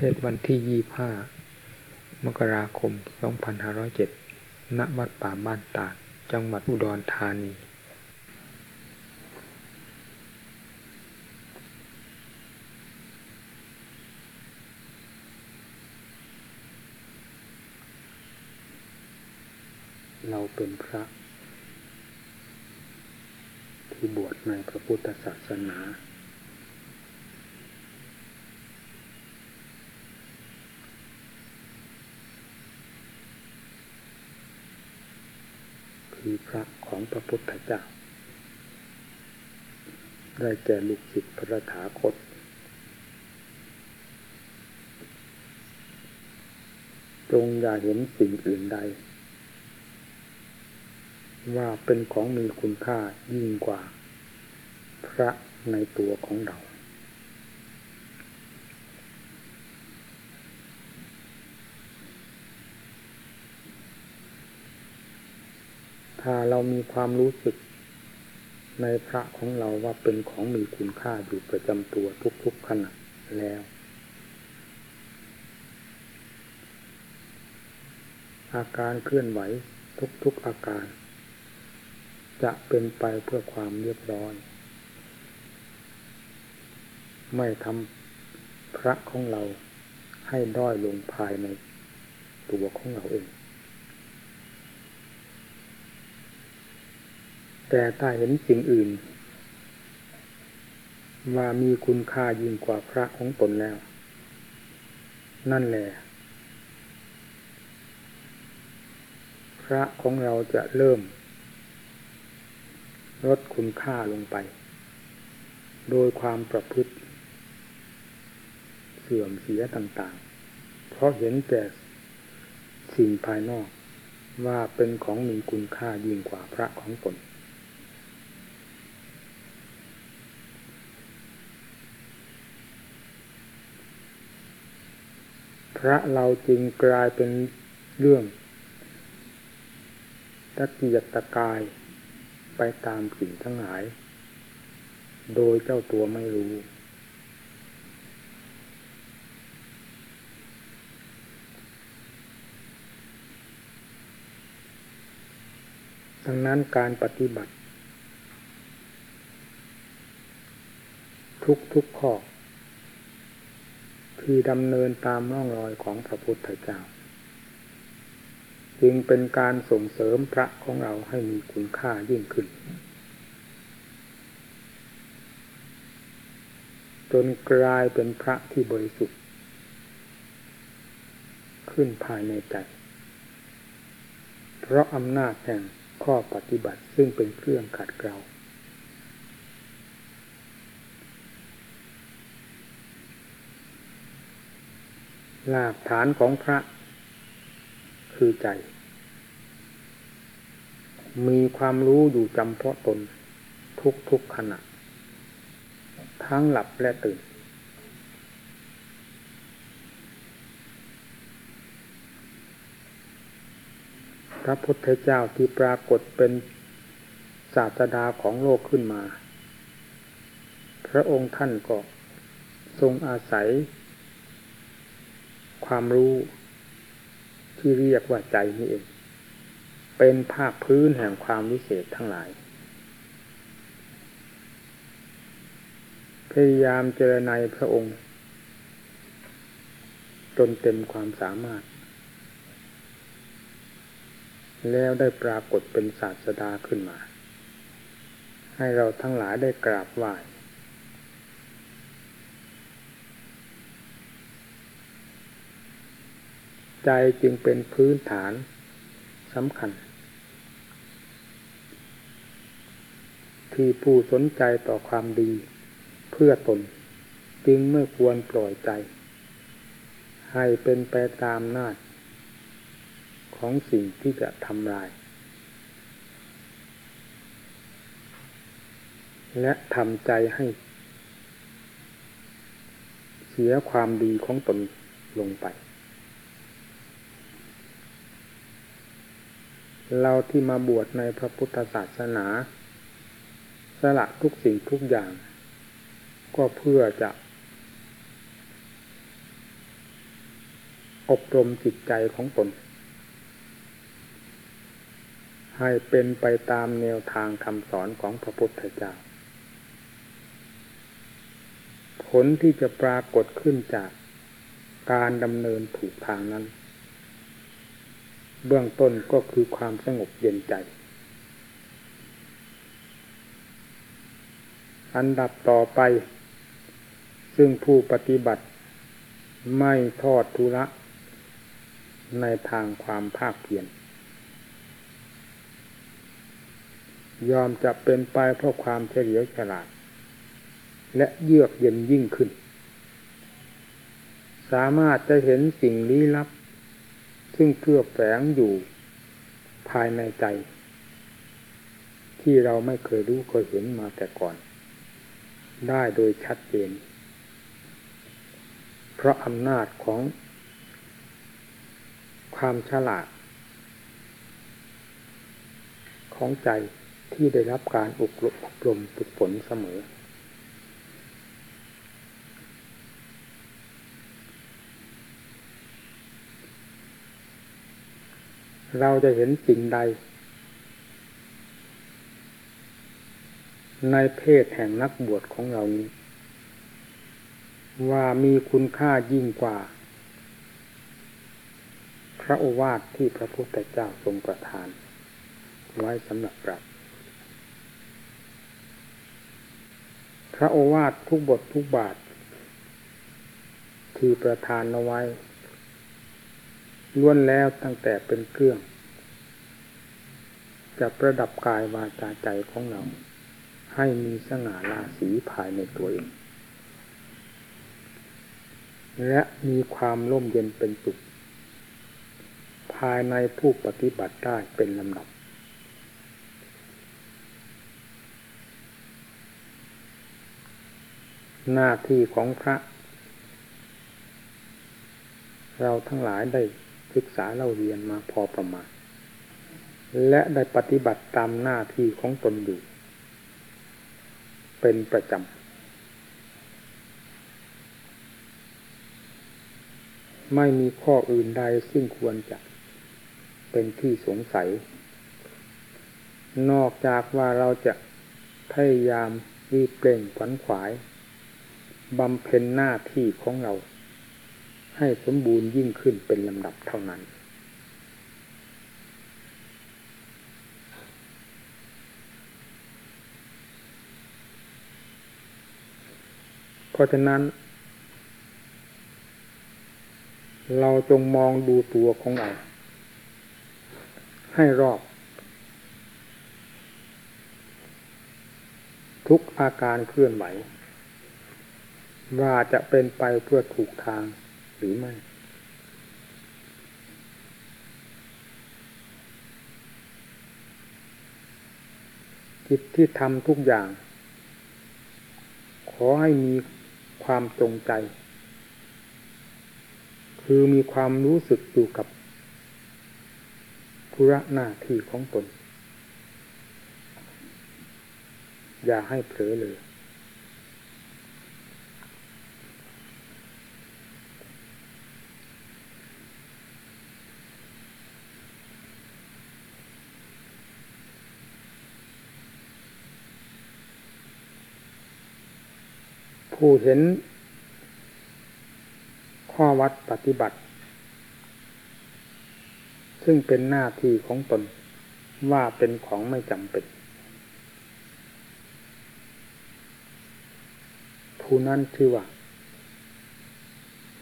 เพศวันที่ยี่ห้ามกราคม 2507 ณ วัดป่าบ้านตาด จังหวัดอุดรธานี เราเป็นพระ ที่บวชในพระพุทธศาสนา คือพระของพระพุทธเจ้า ได้แก่ลูกศิษย์พระถาคต จงอย่าเห็นสิ่งอื่นใด ว่าเป็นของมีคุณค่ายิ่งกว่า พระในตัวของเราาเรามีความรู้สึก ในพระของเราว่าเป็นของมีคุณค่าอยู่ประจำตัวทุกๆขณะแล้ว อาการเคลื่อนไหวทุกๆอาการ จะเป็นไปเพื่อความเรียบร้อย ไม่ทำพระของเราให้ด้อยลงภายในตัวของเราเอง แต่ถ้าเห็นสิ่งอื่น ว่ามีคุณค่ายิ่งกว่าพระของตนแล้ว นั่นแหละ พระของเราจะเริ่ม ลดคุณค่าลงไป โดยความประพฤติ เสื่อมเสียต่างๆ เพราะเห็นแต่สิ่งภายนอกว่าเป็นของมีคุณค่ายิ่งกว่าพระของตน พระเราจึงกลายเป็นเรื่องตะเกียกตะกายไปตามสิ่งทั้งหลาย โดยเจ้าตัวไม่รู้ ดังนั้นการปฏิบัติ ทุกทุกข้อ คือดำเนินตามร่องรอยของพระพุทธเจ้า จึงเป็นการส่งเสริมพระของเราให้มีคุณค่ายิ่งขึ้น จนกลายเป็นพระที่บริสุทธิ์ ขึ้นภายในใจ เพราะอำนาจแห่งข้อปฏิบัติซึ่งเป็นเครื่องขัดเกลา หลักฐานของพระคือใจ มีความรู้อยู่จำเพาะตนทุกทุกขณะ ทั้งหลับและตื่น พระพุทธเจ้าที่ปรากฏเป็นศาสดาของโลกขึ้นมา พระองค์ท่านก็ทรงอาศัย ความรู้ที่เรียกว่าใจนี่เอง เป็นภาคพื้นแห่งความวิเศษทั้งหลาย พยายามเจรในพระองค์ จนเต็มความสามารถ แล้วได้ปรากฏเป็นศาสดาขึ้นมา ให้เราทั้งหลายได้กราบไหว้ ใจจึงเป็นพื้นฐานสำคัญ ที่ผู้สนใจต่อความดีเพื่อตน จึงไม่ควรปล่อยใจ ให้เป็นไปตามนาจของสิ่งที่จะทำลาย และทำใจให้ เสียความดีของตนลงไป เราที่มาบวชในพระพุทธศาสนา สละทุกสิ่งทุกอย่าง ก็เพื่อจะ อบรมจิตใจของตน ให้เป็นไปตามแนวทางคำสอนของพระพุทธเจ้า ผลที่จะปรากฏขึ้นจากการดำเนินถูกทางนั้น เบื้องต้นก็คือความสงบเย็นใจ อันดับต่อไป ซึ่งผู้ปฏิบัติไม่ทอดทุระ ในทางความภาคเพียรยอมจะเป็นไปเพราะความเฉลียวฉลาด และเยือกเย็นยิ่งขึ้น สามารถจะเห็นสิ่งลี้ลับ ซึ่งเคลือบแฝงอยู่ภายในใจ ที่เราไม่เคยรู้เคยเห็นมาแต่ก่อน ได้โดยชัดเจน เพราะอำนาจของความฉลาด ของใจที่ได้รับการอบรมอบรมฝึกฝนเสมอ เราจะเห็นสิ่งใด ในเพศแห่งนักบวชของเรานี้ ว่ามีคุณค่ายิ่งกว่า พระโอวาทที่พระพุทธเจ้าทรงประทาน ไว้สำหรับเราพระโอวาททุกบททุกบาท ที่ประทานเอาไว้ ล้วนแล้วตั้งแต่เป็นเครื่อง จะประดับกายวาจาใจของเรา ให้มีสง่าราศีภายในตัวเอง และมีความร่มเย็นเป็นสุขภายในผู้ปฏิบัติได้เป็นลำดับ หน้าที่ของพระ เราทั้งหลายได้ ศึกษาเล่าเรียนมาพอประมาณ และได้ปฏิบัติตามหน้าที่ของตนอยู่ เป็นประจำ ไม่มีข้ออื่นใดซึ่งควรจะเป็นที่สงสัย นอกจากว่าเราจะพยายามรีบเปล่งขวัญขวายบำเพ็ญหน้าที่ของเรา ให้สมบูรณ์ยิ่งขึ้นเป็นลำดับเท่านั้น เพราะฉะนั้น เราจงมองดูตัวของเรา ให้รอบ ทุกอาการเคลื่อนไหวว่าจะเป็นไปเพื่อถูกทาง หรือไม่จิตที่ทำทุกอย่าง ขอให้มีความจงใจ คือมีความรู้สึกอยู่กับธุระหน้าที่ของตน อย่าให้เผลอเลย ผู้เห็น ข้อวัดปฏิบัติ ซึ่งเป็นหน้าที่ของตนว่าเป็นของไม่จำเป็น ผู้นั้นชื่อว่า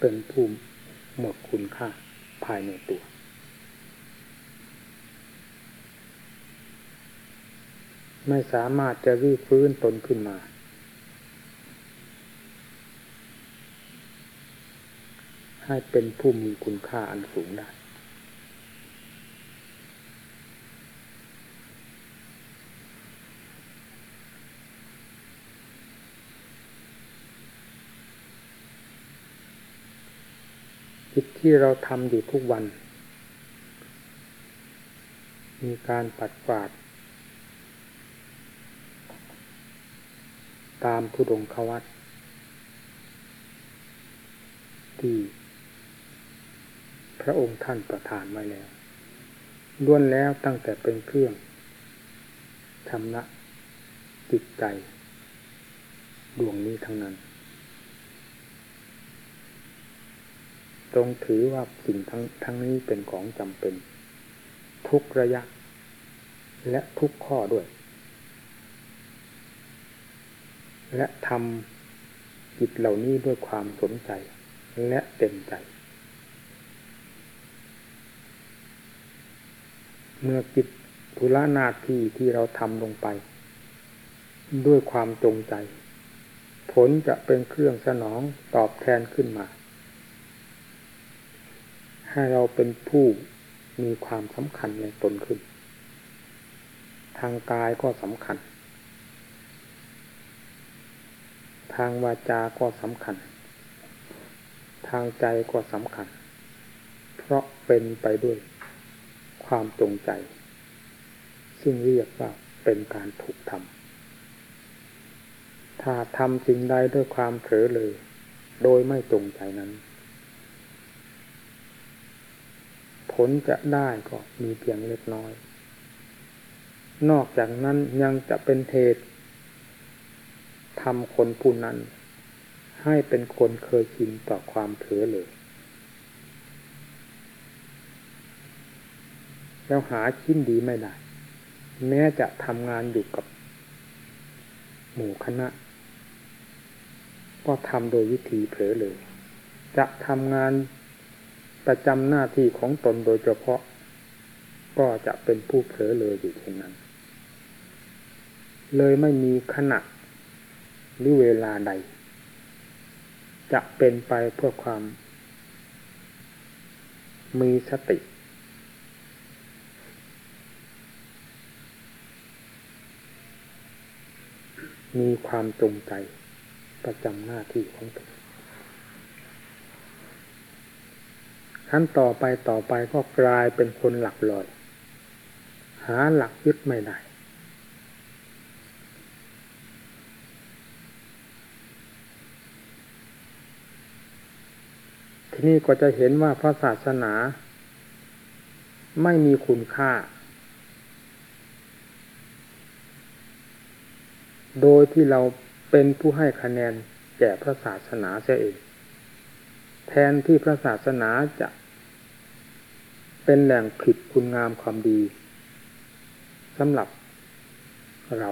เป็นภูมิหมดคุณค่าภายในตัว ไม่สามารถจะรีฟื้นตนขึ้นมา ให้เป็นผู้มีคุณค่าอันสูงได้จิตที่เราทำอยู่ทุกวัน มีการปัดกวาด ตามผู้ดงควัตที่ ระองค์ท่านประทานไว้แล้วล้วนแล้วตั้งแต่เป็นเครื่องชำระจิตใจ ดวงนี้ทั้งนั้นตรงถือว่าสิ่งทั้งทั้งนี้เป็นของจำเป็น ทุกระยะ และทุกข้อด้วย และทำจิตเหล่านี้ด้วยความสนใจและเต็มใจ เมื่อกิจธุระนาทีที่เราทำลงไป ด้วยความจงใจ ผลจะเป็นเครื่องสนองตอบแทนขึ้นมา ให้เราเป็นผู้มีความสำคัญในตนขึ้น ทางกายก็สำคัญ ทางวาจาก็สำคัญ ทางใจก็สำคัญ เพราะเป็นไปด้วย ความจงใจ ซึ่งเรียกว่าเป็นการถูกทำถ้าทำสิ่งใดด้วยความเผลอเลย โดยไม่จงใจนั้น ผลจะได้ก็มีเพียงเล็กน้อย นอกจากนั้นยังจะเป็นเหตุทำคนผู้นั้น ให้เป็นคนเคยชินต่อความเผลอเลย แล้วหาชิ้นดีไม่ได้ แม้จะทำงานอยู่กับ หมู่คณะ ก็ทำโดยวิธีเผลอเลย จะทำงานประจำหน้าที่ของตนโดยเฉพาะ ก็จะเป็นผู้เผลอเลยอยู่เช่นนั้น เลยไม่มีขณะหรือเวลาใด จะเป็นไปเพื่อความ มีสติ มีความจงใจประจำหน้าที่ของตนขั้นต่อไปต่อไปก็กลายเป็นคนหลักลอย หาหลักยึดไม่ได้ที่นี่ก็จะเห็นว่าพระศาสนา ไม่มีคุณค่า โดยที่เราเป็นผู้ให้คะแนนแก่พระศาสนาเสียเอง แทนที่พระศาสนาจะเป็นแหล่งผิดคุณงามความดีสำหรับเรา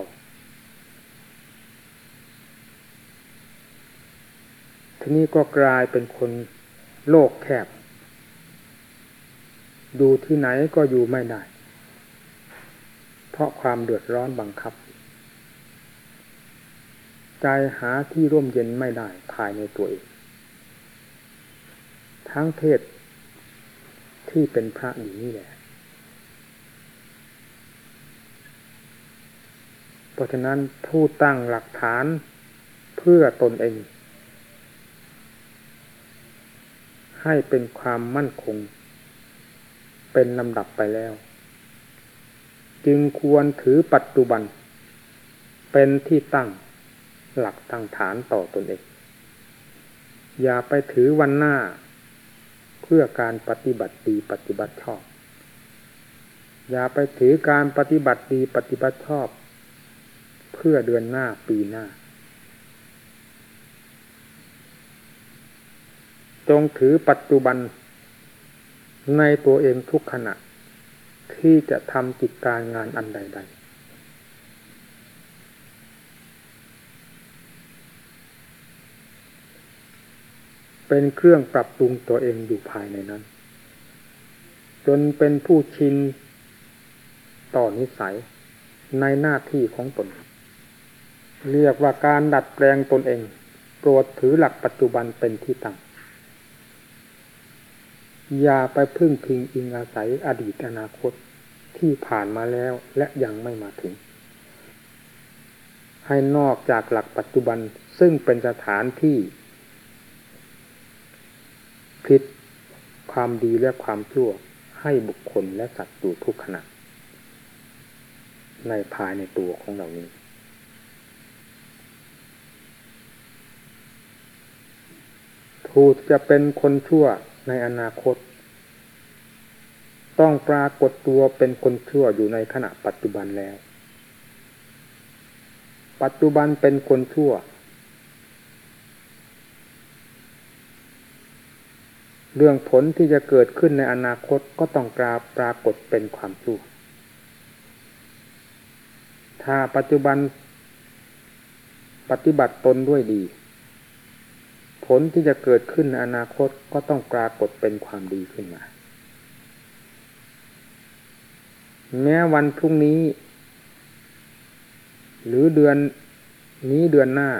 ทีนี้ก็กลายเป็นคนโลกแคบ ดูที่ไหนก็อยู่ไม่ได้ เพราะความเดือดร้อนบังคับ ใจหาที่ร่มเย็นไม่ได้ภายในตัวเอง ทั้งเทศที่เป็นพระอยู่นี่แหละเพราะฉะนั้นผู้ตั้งหลักฐานเพื่อตนเอง ให้เป็นความมั่นคง เป็นลำดับไปแล้ว จึงควรถือปัจจุบัน เป็นที่ตั้ง หลักตั้งฐานต่อตนเอง อย่าไปถือวันหน้า เพื่อการปฏิบัติดีปฏิบัติชอบ อย่าไปถือการปฏิบัติดีปฏิบัติชอบ เพื่อเดือนหน้าปีหน้า จงถือปัจจุบันในตัวเองทุกขณะ ที่จะทำกิจการงานอันใดๆ เป็นเครื่องปรับปรุงตัวเองอยู่ภายในนั้น จนเป็นผู้ชินต่อนิสัยในหน้าที่ของตน เรียกว่าการดัดแปลงตนเอง โปรดถือหลักปัจจุบันเป็นที่ตั้งอย่าไปพึ่งพิงอิงอาศัยอดีตอนาคตที่ผ่านมาแล้วและยังไม่มาถึง ให้นอกจากหลักปัจจุบันซึ่งเป็นสถานที่ พิษ ความดีและความชั่วให้บุคคลและสัตว์อยู่ทุกขณะ ในภายในตัวของเรานี้ ผู้จะเป็นคนชั่วในอนาคต ต้องปรากฏตัวเป็นคนชั่วอยู่ในขณะปัจจุบันแล้ว ปัจจุบันเป็นคนชั่ว เรื่องผลที่จะเกิดขึ้นในอนาคตก็ต้องกราปรากฏเป็นความชั่วถ้าปัจจุบันปฏิบัติตนด้วยดี ผลที่จะเกิดขึ้นในอนาคตก็ต้องปรากฏเป็นความดีขึ้นมา แม้วันพรุ่งนี้ หรือเดือนนี้เดือนหน้า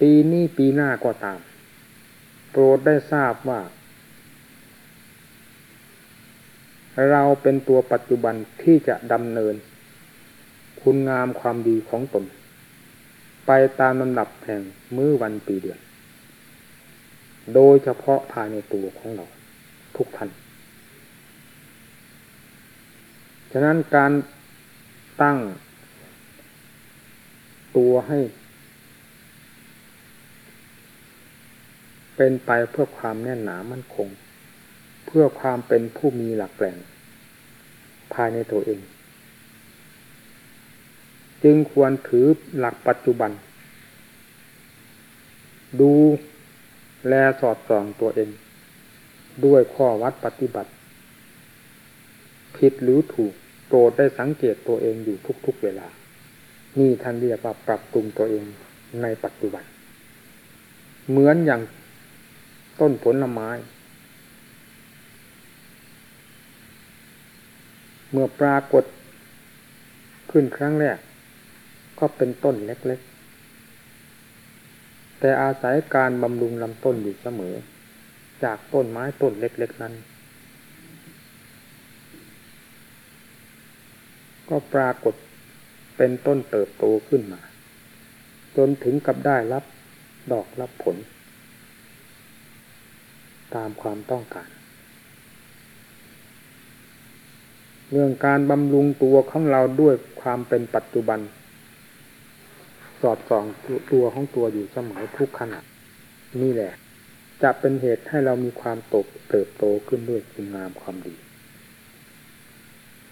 ปีนี้ปีหน้าก็ตาม โปรดได้ทราบว่า เราเป็นตัวปัจจุบันที่จะดำเนิน คุณงามความดีของตน ไปตามลำดับแห่งมื้อวันปีเดือน โดยเฉพาะภายในตัวของเรา ทุกท่านฉะนั้นการตั้งตัวให้ เป็นไปเพื่อความแน่นหนามั่นคง เพื่อความเป็นผู้มีหลักแหล่งภายในตัวเอง จึงควรถือหลักปัจจุบัน ดูแลสอดส่องตัวเอง ด้วยข้อวัดปฏิบัติ ผิดหรือถูกโปรดได้สังเกตตัวเองอยู่ทุกๆเวลา นี่ท่านเรียกว่าปรับปรุงตัวเองในปัจจุบัน เหมือนอย่าง ต้นผลไม้ เมื่อปรากฏขึ้นครั้งแรก ก็เป็นต้นเล็กๆ แต่อาศัยการบำรุงลำต้นอยู่เสมอ จากต้นไม้ต้นเล็กๆนั้น ก็ปรากฏเป็นต้นเติบโตขึ้นมา จนถึงกับได้รับดอกรับผล ตามความต้องการ เรื่องการบำรุงตัวของเราด้วยความเป็นปัจจุบัน สอดส่องตัวของตัวอยู่เสมอทุกขณะนี่แหละ จะเป็นเหตุให้เรามีความโตเติบโตขึ้นด้วยคุณงามความดี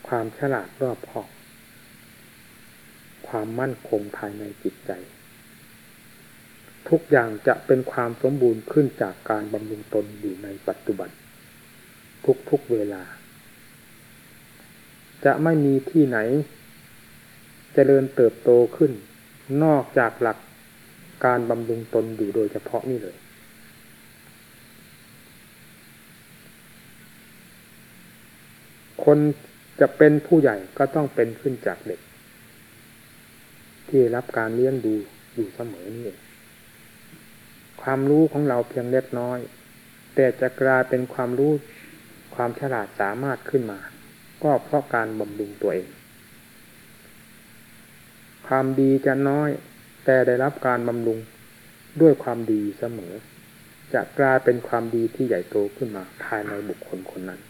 ความฉลาดรอบคอบความมั่นคงภายในจิตใจ ทุกอย่างจะเป็นความสมบูรณ์ขึ้นจากการบำรุงตนอยู่ในปัจจุบัน ทุกๆเวลา จะไม่มีที่ไหนจเจริญเติบโตขึ้น นอกจากหลักการบำรุงตนอยู่โดยเฉพาะนี่เลย คนจะเป็นผู้ใหญ่ก็ต้องเป็นขึ้นจากเด็ก ที่รับการเลี้ยงดูอยู่เสมอนี่เอง ความรู้ของเราเพียงเล็กน้อย แต่จะกลายเป็นความรู้ความฉลาดสามารถขึ้นมา ก็เพราะการบำรุงตัวเอง ความดีจะน้อย แต่ได้รับการบำรุงด้วยความดีเสมอ จะกลายเป็นความดีที่ใหญ่โตขึ้นมาภายในบุคคลคนนั้น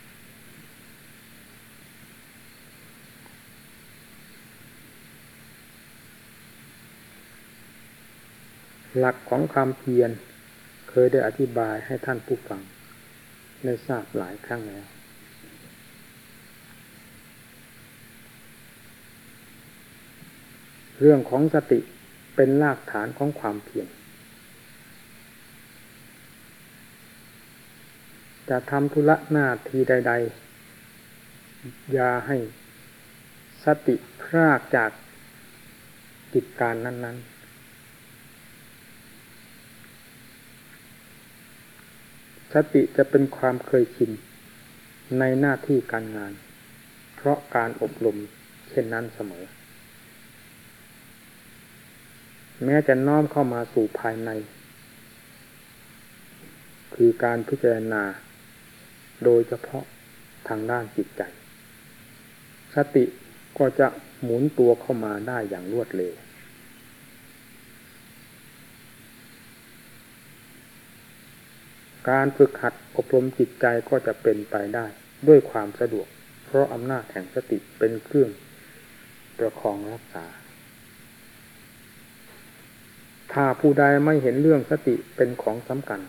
หลักของความเพียร ยได้อธิบายให้ท่านผู้ฟังได้ทราบหลายครั้งแล้ว เรื่องของสติเป็นรากฐานของความเพียรจะทำธุระหน้าทีใด ๆ อย่าให้สติพรากจากกิจการนั้น ๆ สติจะเป็นความเคยชินในหน้าที่การงาน เพราะการอบรมเช่นนั้นเสมอ แม้จะน้อมเข้ามาสู่ภายใน คือการพิจารณา โดยเฉพาะทางด้านจิตใจ สติก็จะหมุนตัวเข้ามาได้อย่างรวดเร็ว การฝึกหัดอบรมจิตใจก็จะเป็นไปได้ด้วยความสะดวก เพราะอำนาจแห่งสติเป็นเครื่องประคองรักษา ถ้าผู้ใดไม่เห็นเรื่องสติเป็นของสำคัญ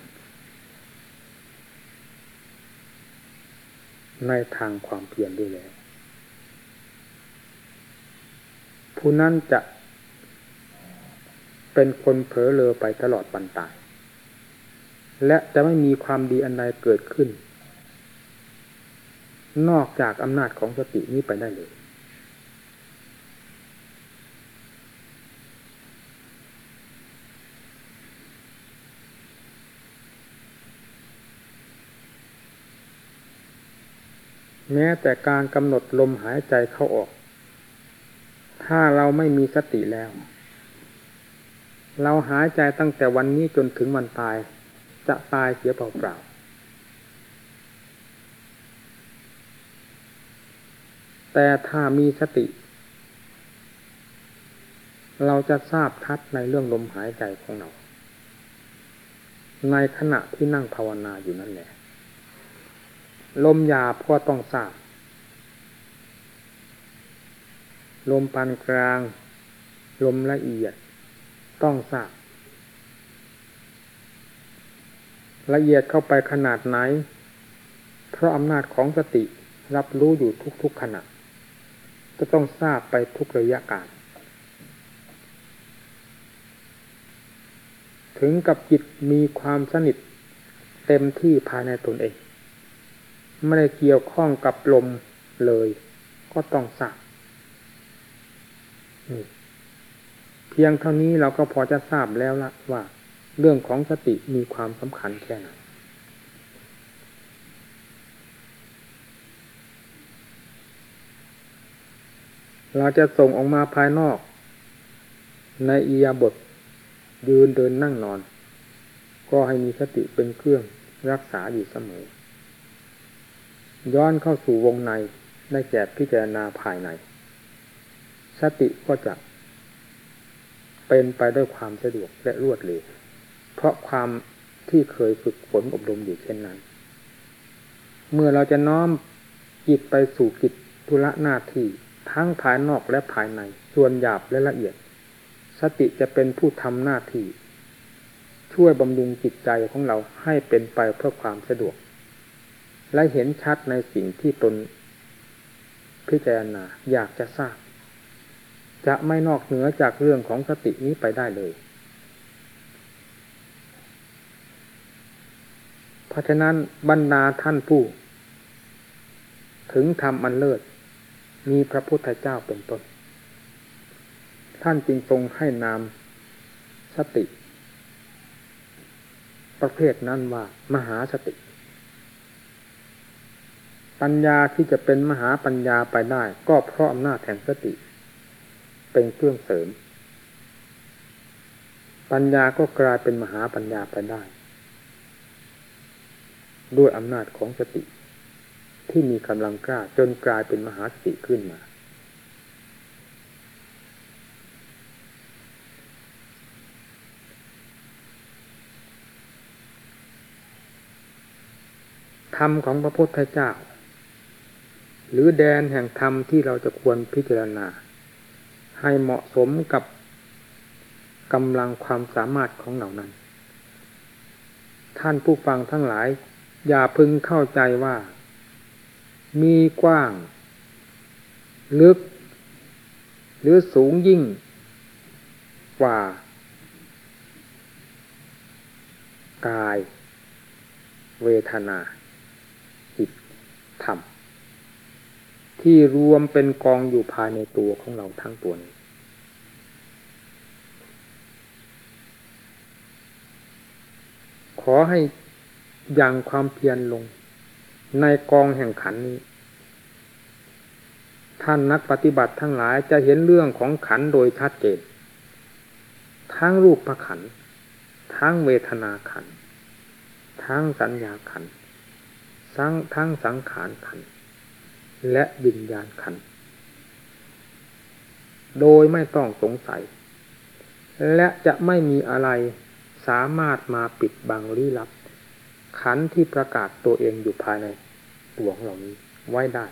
ในทางความเพียรด้วยแล้ว ผู้นั้นจะเป็นคนเผลอเลอไปตลอดปันตาย และจะไม่มีความดีอันใดเกิดขึ้น นอกจากอำนาจของสตินี้ไปได้เลย แม้แต่การกำหนดลมหายใจเข้าออก ถ้าเราไม่มีสติแล้ว เราหายใจตั้งแต่วันนี้จนถึงวันตาย จะตายเสียเปล่าๆแต่ถ้ามีสติ เราจะทราบทัดในเรื่องลมหายใจของเรา ในขณะที่นั่งภาวนาอยู่นั่นแหละ ลมหยาบก็ต้องทราบ ลมปานกลาง ลมละเอียด ต้องทราบ ละเอียดเข้าไปขนาดไหน เพราะอำนาจของสติรับรู้อยู่ทุกๆขณะ จะต้องทราบไปทุกระยะการ ถึงกับจิตมีความสนิทเต็มที่ภายในตนเอง ไม่ได้เกี่ยวข้องกับลมเลย ก็ต้องทราบเพียงเท่านี้เราก็พอจะทราบแล้วละว่า เรื่องของสติมีความสำคัญแค่ไหนเราจะส่งออกมาภายนอก ในอียาบทยืนเดินนั่งนอน ก็ให้มีสติเป็นเครื่องรักษาอยู่เสมอ ย้อนเข้าสู่วงในได้แก่พิจารณาภายใน สติก็จะเป็นไปด้วยความสะดวกและรวดเร็ว เพราะความที่เคยฝึกฝนอบรมอยู่เช่นนั้น เมื่อเราจะน้อมจิตไปสู่กิจธุระหน้าที่ทั้งภายนอกและภายใน ส่วนหยาบและละเอียด สติจะเป็นผู้ทำหน้าที่ ช่วยบำรุงจิตใจของเราให้เป็นไปเพื่อความสะดวก และเห็นชัดในสิ่งที่ตน พิจารณาอยากจะทราบ จะไม่นอกเหนือจากเรื่องของสตินี้ไปได้เลย เพราะฉะนั้นบรรดาท่านผู้ ถึงทำอันเลิศ มีพระพุทธเจ้าเป็นต้น ท่านจึงทรงให้นามสติ ประเภทนั้นว่ามหาสติ ปัญญาที่จะเป็นมหาปัญญาไปได้ ก็เพราะอำนาจแห่งสติ เป็นเครื่องเสริม ปัญญาก็กลายเป็นมหาปัญญาไปได้ ด้วยอำนาจของสติ ที่มีกำลังกล้าจนกลายเป็นมหาสติขึ้นมา ธรรมของพระพุทธเจ้า หรือแดนแห่งธรรมที่เราจะควรพิจารณา ให้เหมาะสมกับกำลังความสามารถของเหล่านั้น ท่านผู้ฟังทั้งหลาย อย่าพึงเข้าใจว่า มีกว้าง ลึก หรือสูงยิ่งกว่า กาย เวทนาจิตธรรม ที่รวมเป็นกองอยู่ภายในตัวของเราทั้งตัวนี้ขอให้ อยังความเพียรลง ในกองแห่งขันนี้ ท่านนักปฏิบัติทั้งหลายจะเห็นเรื่องของขันโดยชัดเจนทั้งรูปประขัน ทั้งเวทนาขัน ทั้งสัญญาขัน ทั้งทั้งสังขารขัน และวิญญาณขัน โดยไม่ต้องสงสัย และจะไม่มีอะไรสามารถมาปิดบังลี้ลับ ขันที่ประกาศตัวเองอยู่ภายในตัวของเรานี้ไว้ได้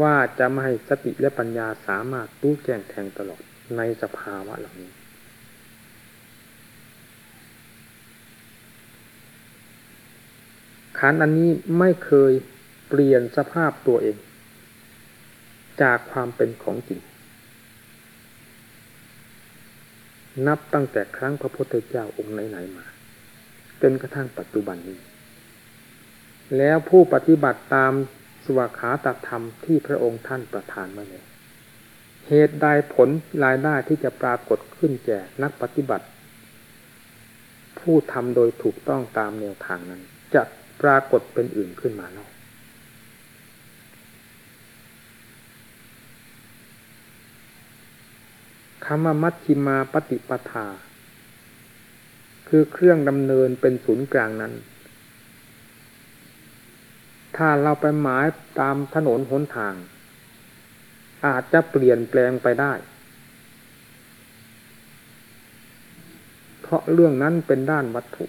ว่าจะไม่ให้สติและปัญญาสามารถตู้แจ้งแทงตลอดในสภาวะเหล่านี้ ขันอันนี้ไม่เคยเปลี่ยนสภาพตัวเอง จากความเป็นของจริง นับตั้งแต่ครั้งพระพุทธเจ้าองค์ไหนๆมา จนกระทั่งปัจจุบันนี้ แล้วผู้ปฏิบัติตามสวากขาตธรรมที่พระองค์ท่านประทานมาแล้วเหตุใดผลรายได้ที่จะปรากฏขึ้นแก่นักปฏิบัติ ผู้ทำโดยถูกต้องตามแนวทางนั้น จะปรากฏเป็นอื่นขึ้นมาแล้วคำว่ามัชชิมาปฏิปทา คือเครื่องดำเนินเป็นศูนย์กลางนั้น ถ้าเราไปหมายตามถนนหนทาง อาจจะเปลี่ยนแปลงไปได้ เพราะเรื่องนั้นเป็นด้านวัตถุ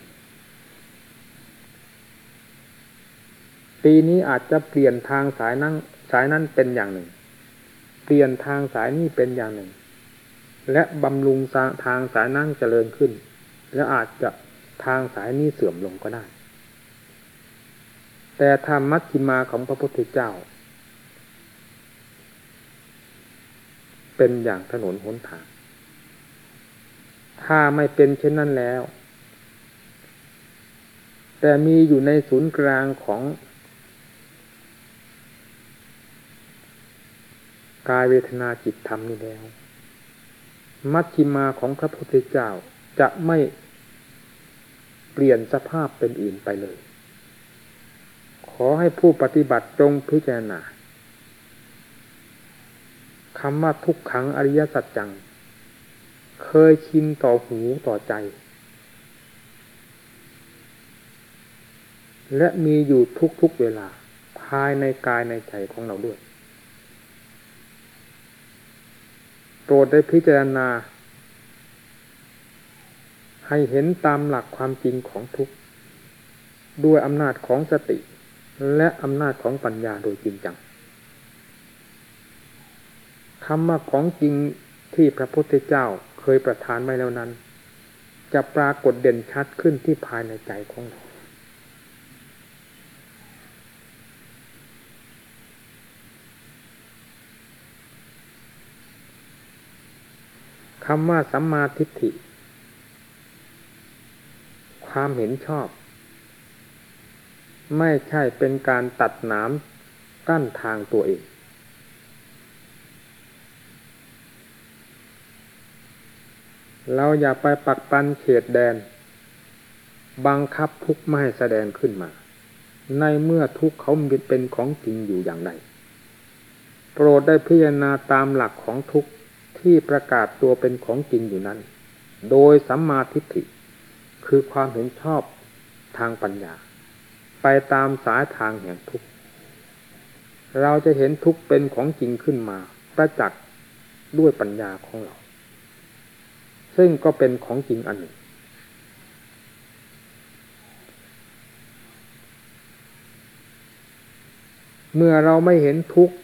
ปีนี้อาจจะเปลี่ยนทางสายนั่งสายนั้นเป็นอย่างหนึ่ง เปลี่ยนทางสายนี้เป็นอย่างหนึ่ง และบำรุงทางสายนั่งเจริญขึ้น และอาจจะทางสายนี้เสื่อมลงก็ได้ แต่ธรรมมัชฌิมาของพระพุทธเจ้า เป็นอย่างถนนหนทาง ถ้าไม่เป็นเช่นนั้นแล้ว แต่มีอยู่ในศูนย์กลางของกายเวทนาจิตธรรมนี่แล้ว มัชชิมาของพระพุทธเจ้าจะไม่ เปลี่ยนสภาพเป็นอื่นไปเลย ขอให้ผู้ปฏิบัติจงพิจารณาคำว่าทุกขังอริยสัจจัง เคยชินต่อหูต่อใจ และมีอยู่ทุกๆเวลา ภายในกายในใจของเราด้วยโปรดได้พิจารณา ให้เห็นตามหลักความจริงของทุกข์ด้วยอำนาจของสติ และอำนาจของปัญญาโดยจริงจังคำว่าของจริงที่พระพุทธเจ้าเคยประทานไว้แล้วนั้น จะปรากฏเด่นชัดขึ้นที่ภายในใจของเราคำว่าสัมมาทิฏฐิ ความเห็นชอบ ไม่ใช่เป็นการตัดหนามกั้นทางตัวเอง เราอย่าไปปักปันเขตแดน บังคับทุกไม่ให้แสดงขึ้นมา ในเมื่อทุกเขาเป็นของจริงอยู่อย่างไรโปรดได้พิจารณาตามหลักของทุกที่ประกาศตัวเป็นของจริงอยู่นั้น โดยสัมมาทิฏฐิ คือความเห็นชอบทางปัญญา ไปตามสายทางแห่งทุกข์เราจะเห็นทุกข์เป็นของจริงขึ้นมา ประจักษ์ด้วยปัญญาของเรา ซึ่งก็เป็นของจริงอันหนึ่ง เมื่อเราไม่เห็นทุกข์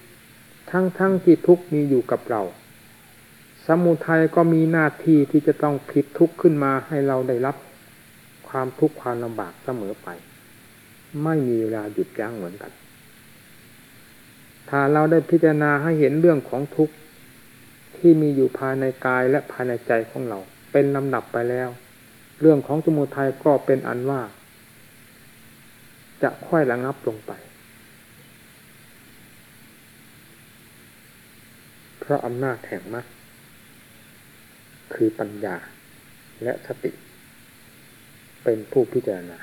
ทั้งๆทที่ทุกข์มีอยู่กับเราสมุทัยก็มีหน้าที่ที่จะต้องผิดทุกข์ขึ้นมาให้เราได้รับ ความทุกข์ความลำบากเสมอไป ไม่มีเวลาหยุดยั้งเหมือนกัน ถ้าเราได้พิจารณาให้เห็นเรื่องของทุกข์ที่มีอยู่ภายในกายและภายในใจของเรา เป็นลำดับไปแล้ว เรื่องของสมุทัยก็เป็นอันว่า จะค่อยระงับลงไป เพราะอำนาจแห่งมรรคคือปัญญาและสติ เป็นผู้พิจารณา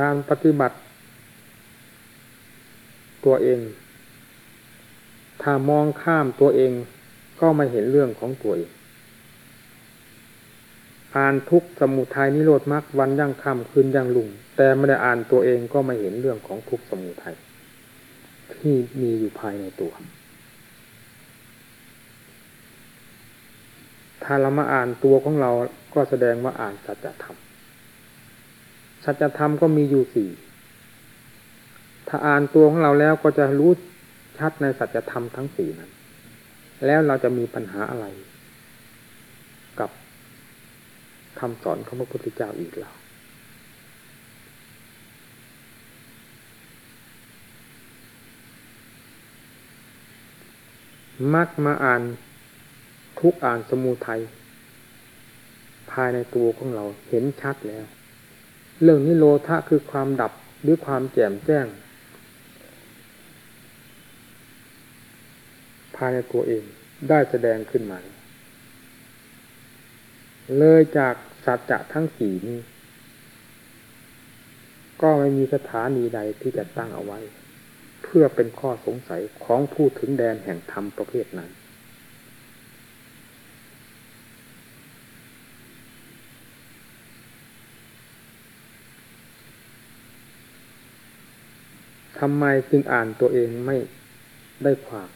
การปฏิบัติ ตัวเอง ถ้ามองข้ามตัวเองก็ไม่เห็นเรื่องของตัวเอง อ่านทุกสมุทัยนิโรธมรรควันยั่งค่ำคืนยั่งลุงแต่ไม่ได้อ่านตัวเองก็ไม่เห็นเรื่องของทุกสมุทัยที่มีอยู่ภายในตัว ถ้าเรามาอ่านตัวของเราก็แสดงว่าอ่านสัจธรรมสัจธรรมก็มีอยู่สี่ถ้าอ่านตัวของเราแล้วก็จะรู้ชัดในสัจธรรมทั้งสี่นั้น แล้วเราจะมีปัญหาอะไร กับ คำสอนของพระพุทธเจ้าอีกแล้วมักมาอ่านทุกอ่านสมูทัยภายในตัวของเราเห็นชัดแล้ว เรื่องนิโรธะคือความดับหรือความแจ่มแจ้ง ภายในตัวเองได้แสดงขึ้นมา เลยจาก สัจจะทั้งสี่นี้ ก็ไม่มีสถานีใดที่จะตั้งเอาไว้ เพื่อเป็นข้อสงสัยของผู้ถึงแดนแห่งธรรมประเภทนั้น ทำไมจึงอ่านตัวเองไม่ได้ความ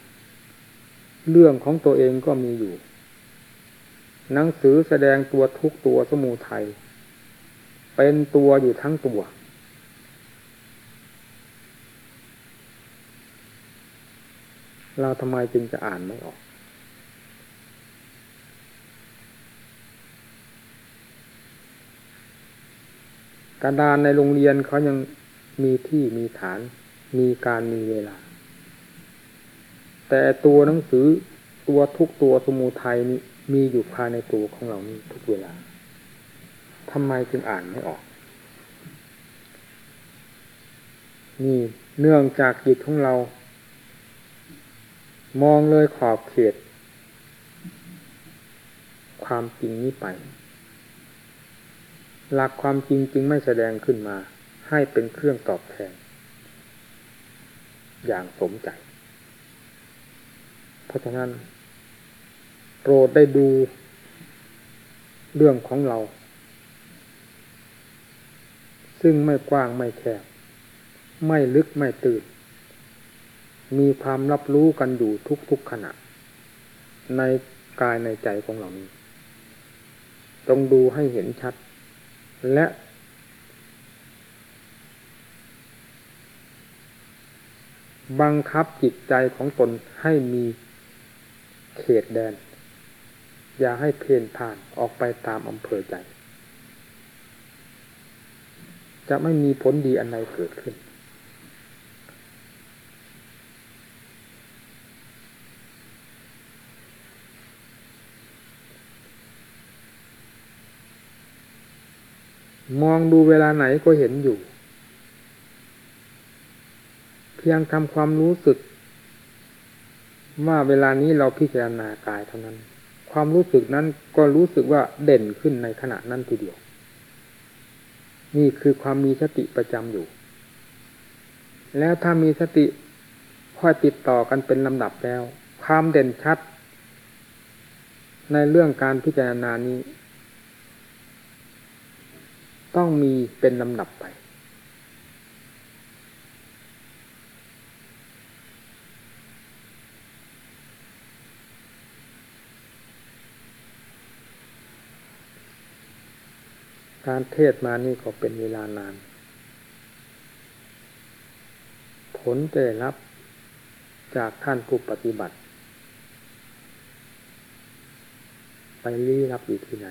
เรื่องของตัวเองก็มีอยู่ หนังสือแสดงตัวทุกตัวสมูไทย เป็นตัวอยู่ทั้งตัว เราทำไมจึงจะอ่านไม่ออก กระดานในโรงเรียนเขายังมีที่มีฐาน มีการมีเวลา แต่ตัวหนังสือตัวทุกตัวสมูทัยนี้ มีอยู่ภายในตัวของเรานี้ทุกเวลาทำไมจึงอ่านไม่ออก นี่เนื่องจากจิตของเรา มองเลยขอบเขต ความจริงนี้ไป หลักความจริงจึงไม่แสดงขึ้นมา ให้เป็นเครื่องตอบแทน อย่างสมใจ เพราะฉะนั้น โปรดได้ดูเรื่องของเรา ซึ่งไม่กว้างไม่แคบ ไม่ลึกไม่ตื่น มีความรับรู้กันอยู่ทุกๆขณะ ในกายในใจของเรานี้ต้องดูให้เห็นชัด และ บังคับจิตใจของตนให้มีเขตแดน อย่าให้เพนผ่านออกไปตามอำเภอใจ จะไม่มีผลดีอันใดเกิดขึ้น มองดูเวลาไหนก็เห็นอยู่ เพียงทำความรู้สึกว่าเวลานี้เราพิจารณากายเท่านั้น ความรู้สึกนั้นก็รู้สึกว่าเด่นขึ้นในขณะนั้นทีเดียว นี่คือความมีสติประจำอยู่ แล้วถ้ามีสติค่อยติดต่อกันเป็นลำดับแล้ว ความเด่นชัด ในเรื่องการพิจารณานี้ ต้องมีเป็นลำดับไป การเทศมานี่ก็เป็นเวลานาน ผลได้รับจากท่านผู้ปฏิบัติ ไปลี้รับอยู่ที่ไหน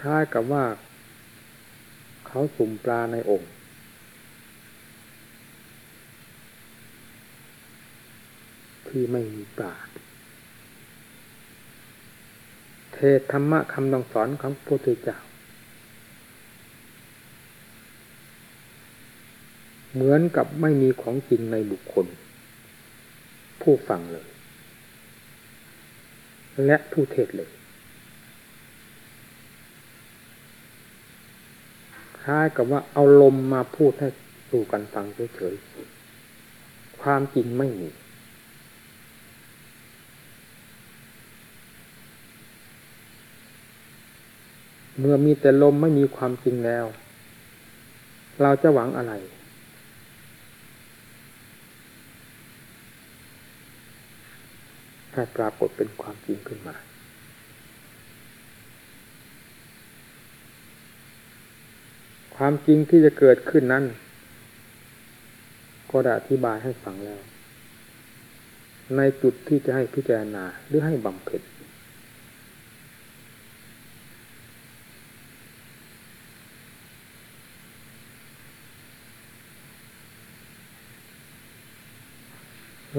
คล้ายกับว่า เขาสุ่มปลาในองค์ ที่ไม่มีปราเทศธรรมะคำดองสอนของพระพุทธเจ้าเหมือนกับไม่มีของจริงในบุคคล ผู้ฟังเลย และผู้เทศเลยคล้ายกับว่าเอาลมมาพูดให้สู่กันฟังเฉยๆความจริงไม่มี เมื่อมีแต่ลมไม่มีความจริงแล้ว เราจะหวังอะไร ถ้าปรากฏเป็นความจริงขึ้นมา ความจริงที่จะเกิดขึ้นนั้น ก็ได้อธิบายให้ฟังแล้ว ในจุดที่จะให้พิจารณาหรือให้บำเพ็ญ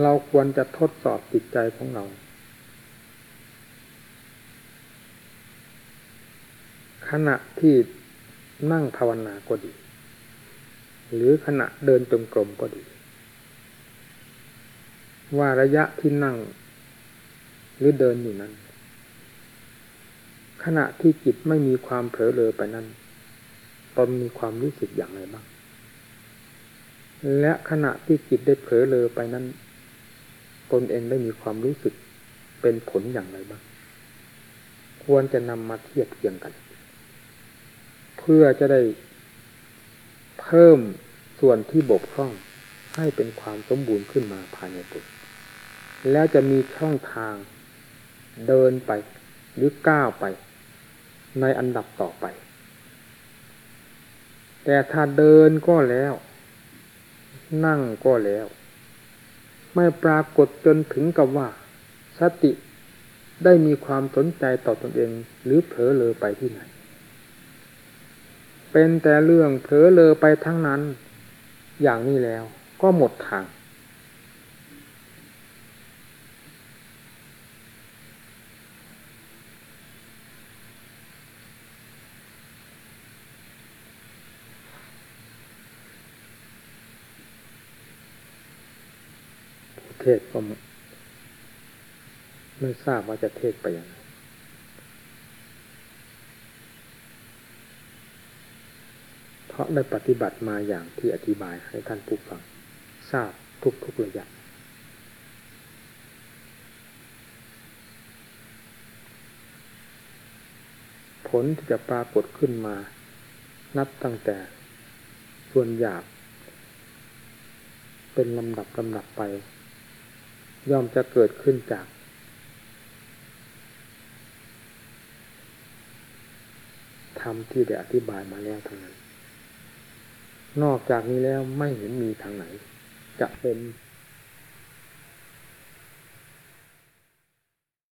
เราควรจะทดสอบจิตใจของเรา ขณะที่นั่งภาวนาก็ดี หรือขณะเดินจงกรมก็ดี ว่าระยะที่นั่ง หรือเดินอยู่นั้น ขณะที่จิตไม่มีความเผลอเลอไปนั้นตนมีความรู้สึกอย่างไรบ้าง และขณะที่จิตได้เผลอเลอไปนั้น ตนเองได้มีความรู้สึกเป็นผลอย่างไรบ้าง ควรจะนำมาเทียบเทียงกัน เพื่อจะได้เพิ่มส่วนที่บกพร่องให้เป็นความสมบูรณ์ขึ้นมาภายในตัวแล้วจะมีช่องทางเดินไปหรือก้าวไป ในอันดับต่อไป แต่ถ้าเดินก็แล้ว นั่งก็แล้ว ไม่ปรากฏจนถึงกับว่า สติได้มีความสนใจต่อตอนเอง หรือเผลอเลอไปที่ไหน เป็นแต่เรื่องเผลอเลอไปทั้งนั้น อย่างนี้แล้วก็หมดทาง เทศก็ไม่ทราบว่าจะเทศไปยังไงเพราะได้ปฏิบัติมาอย่างที่อธิบายให้ท่านผู้ฟังทราบทุกทุกระยะผลที่จะปรากฏขึ้นมา นับตั้งแต่ส่วนหยาบเป็นลำดับลำดับไป ย่อมจะเกิดขึ้นจาก ธรรมที่ได้อธิบายมาแล้วทางนั้น นอกจากนี้แล้วไม่เห็นมีทางไหน จะเป็น